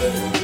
day.